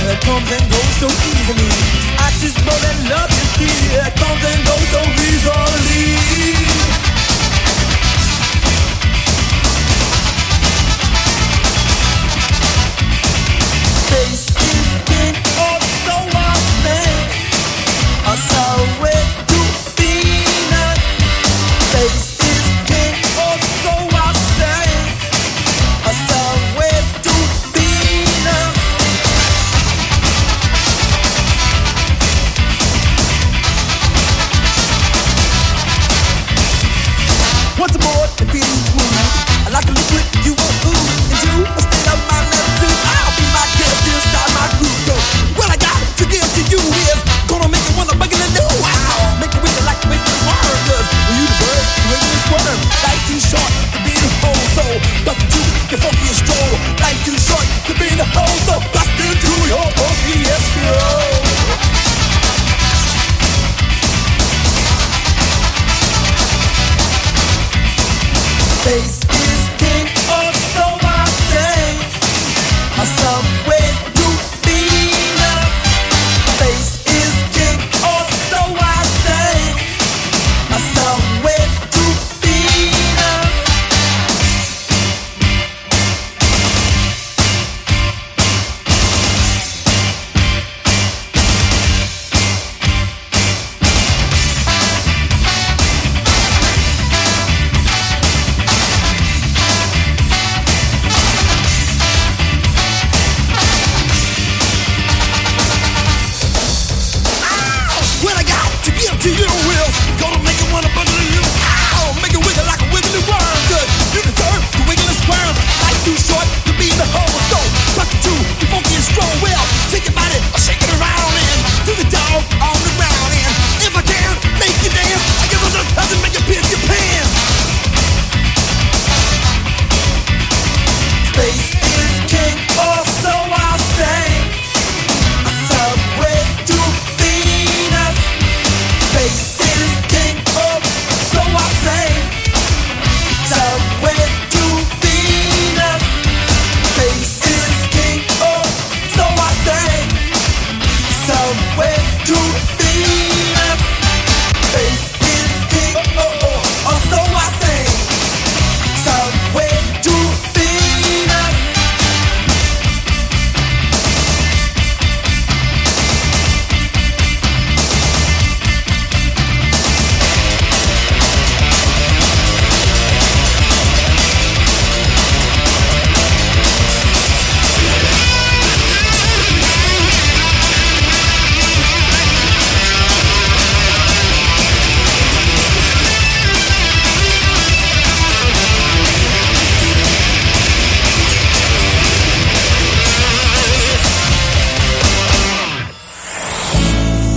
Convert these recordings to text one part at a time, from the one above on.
here comes and goes so easily. I just know that love is here comes and goes so easily. face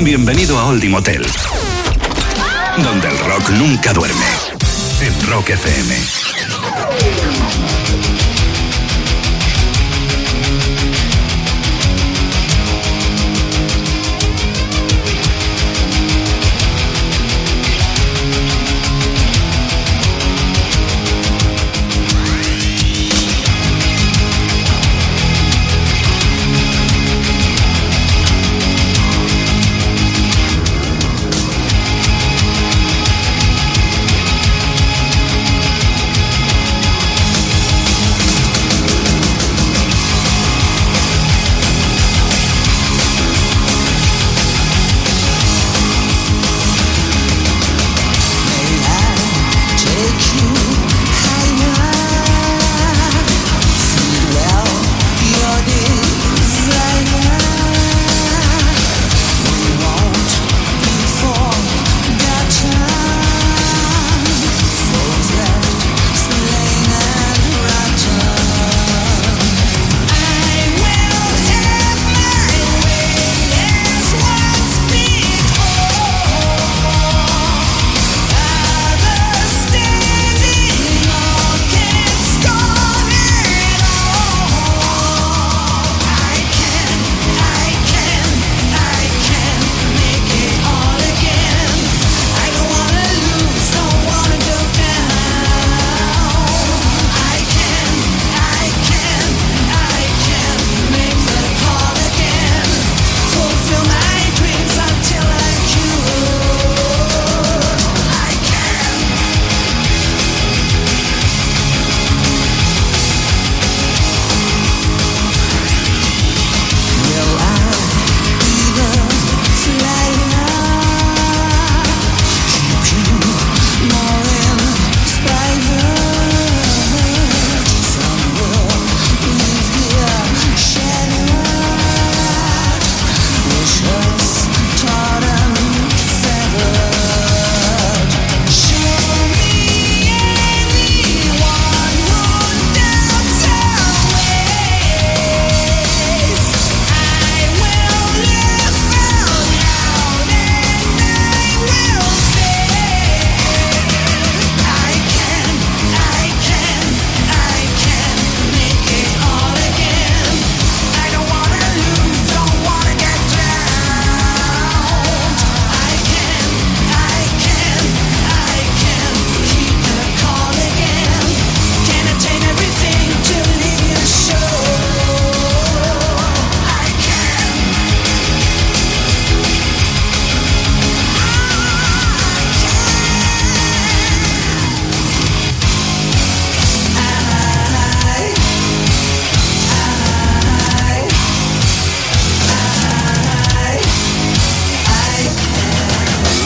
Bienvenido a Oldie Motel, donde el rock nunca duerme. En Rock FM.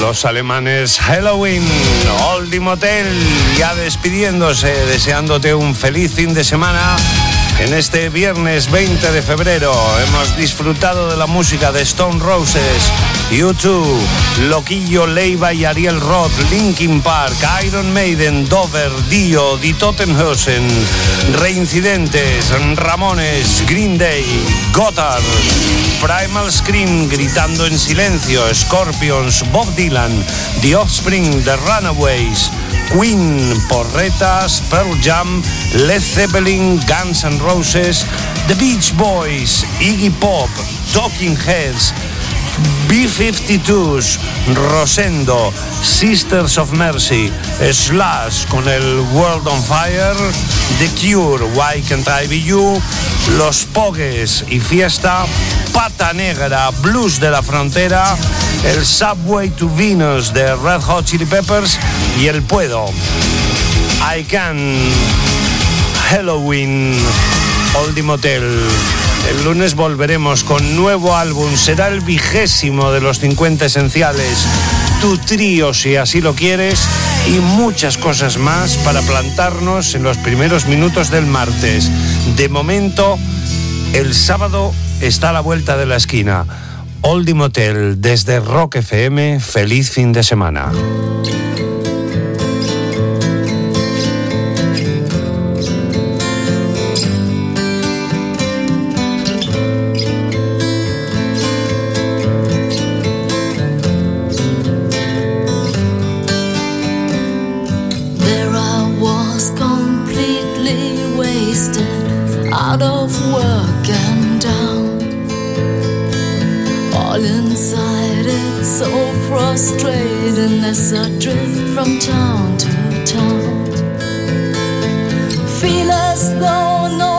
Los alemanes Halloween, Oldie Motel, ya despidiéndose, deseándote un feliz fin de semana. En este viernes 20 de febrero hemos disfrutado de la música de Stone Roses, U2, Loquillo, Leiva y Ariel Roth, Linkin Park, Iron Maiden, Dover, Dio, Die Tottenhausen, Reincidentes, Ramones, Green Day, Gotthard, Primal Scream, Gritando en Silencio, Scorpions, Bob Dylan, The Offspring, The Runaways, Queen, Porretas, Pearl Jam, Led Zeppelin, Guns N' Roses, The Beach Boys, Iggy Pop, Talking Heads, B-52s, Rosendo, Sisters of Mercy, Slash con el World on Fire, The Cure, Why Can't I Be You, Los Pogues y Fiesta, Pata Negra, Blues de la Frontera, el Subway to Venus de Red Hot Chili Peppers y el Puedo. I Can, Halloween, Oldie Motel. El lunes volveremos con nuevo álbum. Será el vigésimo de los 50 esenciales. Tu trío, si así lo quieres. Y muchas cosas más para plantarnos en los primeros minutos del martes. De momento, el sábado está a la vuelta de la esquina. Oldie Motel desde Rock FM. Feliz fin de semana. Out of work and down. All inside it's so frustrating as I drift from town to town. Feel as though nobody